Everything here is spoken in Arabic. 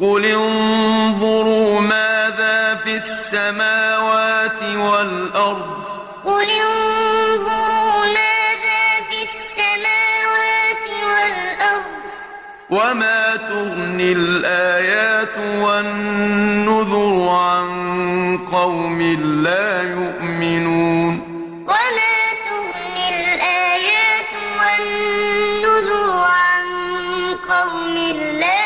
قل انظروا ماذا في السماوات والأرض قل انظروا ماذا في السماوات والأرض وما تغني الآيات والنذر عن قوم لا يؤمنون وما تغني الآيات والنذر عن قوم لا يؤمنون